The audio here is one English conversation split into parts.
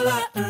holla. Uh.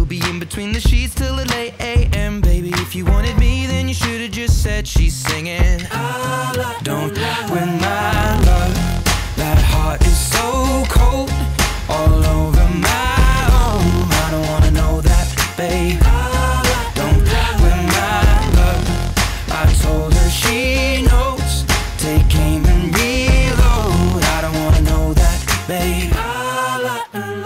Between the sheets till the late AM. Baby, if you wanted me, then you should have just said she's singing. Don't win my love. That heart is so cold, all over my own. I don't wanna know that, babe. Don't win my love. I told her she knows. Take aim and reload. I don't wanna know that, babe. And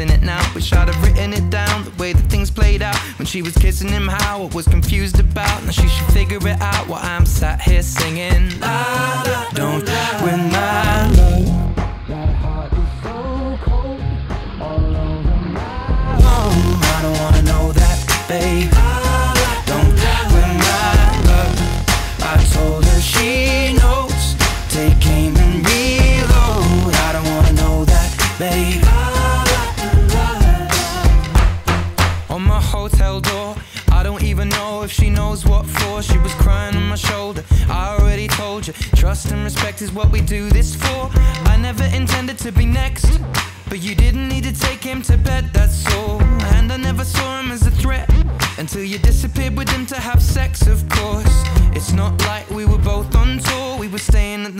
it now. Wish I'd have written it down the way that things played out. When she was kissing him, how I was confused about. Now she should figure it out while I'm sat here singing. La, la, don't win my love. Wanna know that, babe. If she knows what for. She was crying on my shoulder. I already told you, trust and respect is what we do this for. I never intended to be next, but you didn't need to take him to bed, that's all. And I never saw him as a threat until you disappeared with him to have sex, of course.